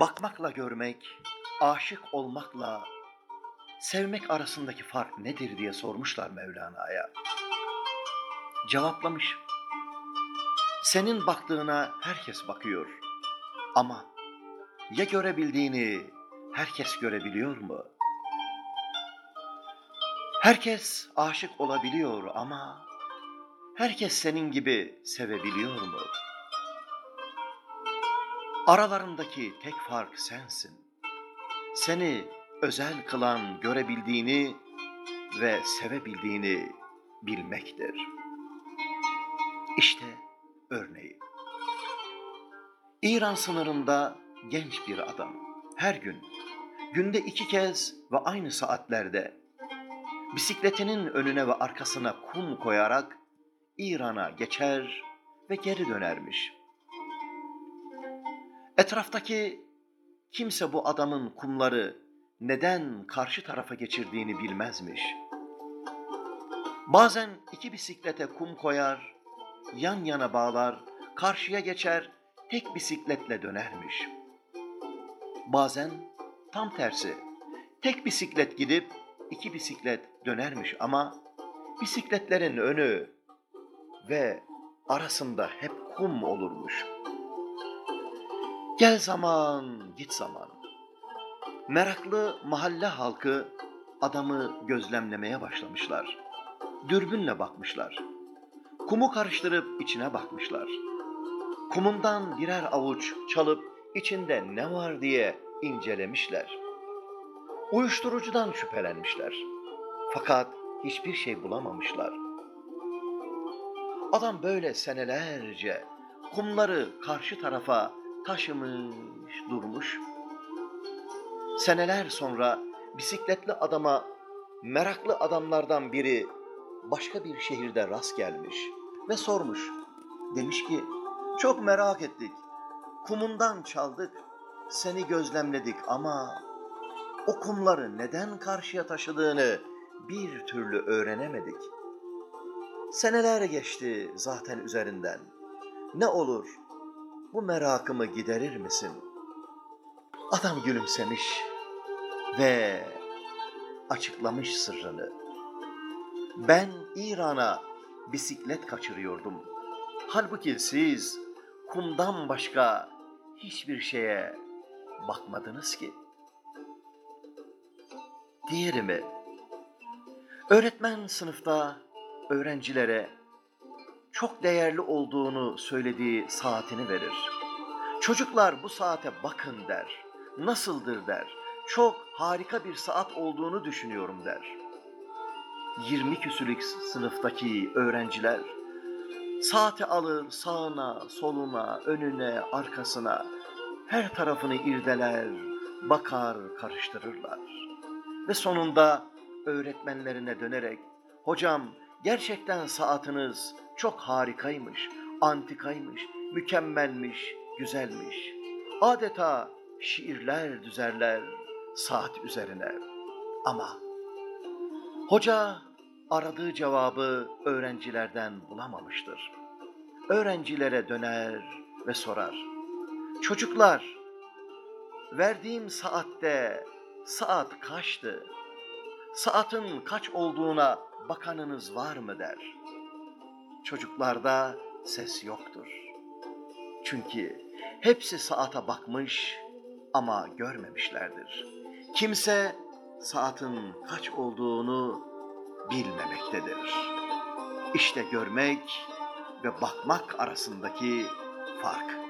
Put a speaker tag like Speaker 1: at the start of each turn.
Speaker 1: Bakmakla görmek, aşık olmakla sevmek arasındaki fark nedir diye sormuşlar Mevlana'ya. Cevaplamış. Senin baktığına herkes bakıyor. Ama ya görebildiğini herkes görebiliyor mu? Herkes aşık olabiliyor ama herkes senin gibi sevebiliyor mu? Aralarındaki tek fark sensin. Seni özel kılan görebildiğini ve sevebildiğini bilmektir. İşte örneği. İran sınırında genç bir adam her gün, günde iki kez ve aynı saatlerde bisikletinin önüne ve arkasına kum koyarak İran'a geçer ve geri dönermiş. Etraftaki kimse bu adamın kumları neden karşı tarafa geçirdiğini bilmezmiş. Bazen iki bisiklete kum koyar, yan yana bağlar, karşıya geçer, tek bisikletle dönermiş. Bazen tam tersi, tek bisiklet gidip iki bisiklet dönermiş ama bisikletlerin önü ve arasında hep kum olurmuş. Gel zaman, git zaman. Meraklı mahalle halkı adamı gözlemlemeye başlamışlar. Dürbünle bakmışlar. Kumu karıştırıp içine bakmışlar. Kumundan birer avuç çalıp içinde ne var diye incelemişler. Uyuşturucudan şüphelenmişler. Fakat hiçbir şey bulamamışlar. Adam böyle senelerce kumları karşı tarafa taşımış durmuş. Seneler sonra bisikletli adama meraklı adamlardan biri başka bir şehirde rast gelmiş ve sormuş. Demiş ki çok merak ettik. Kumundan çaldık, seni gözlemledik ama o kumları neden karşıya taşıdığını bir türlü öğrenemedik. Seneler geçti zaten üzerinden. Ne olur bu merakımı giderir misin? Adam gülümsemiş ve açıklamış sırrını. Ben İran'a bisiklet kaçırıyordum. Halbuki siz kumdan başka hiçbir şeye bakmadınız ki. Diğeri mi? Öğretmen sınıfta öğrencilere çok değerli olduğunu söylediği saatini verir. Çocuklar bu saate bakın der. Nasıldır der. Çok harika bir saat olduğunu düşünüyorum der. 20 küsürlük sınıftaki öğrenciler saati alır sağına, soluna, önüne, arkasına her tarafını irdeler, bakar, karıştırırlar. Ve sonunda öğretmenlerine dönerek hocam gerçekten saatiniz çok harikaymış, antikaymış, mükemmelmiş, güzelmiş. Adeta şiirler düzerler saat üzerine. Ama hoca aradığı cevabı öğrencilerden bulamamıştır. Öğrencilere döner ve sorar. Çocuklar, verdiğim saatte saat kaçtı? Saatin kaç olduğuna bakanınız var mı der. Çocuklarda ses yoktur. Çünkü hepsi saate bakmış ama görmemişlerdir. Kimse saatin kaç olduğunu bilmemektedir. İşte görmek ve bakmak arasındaki fark.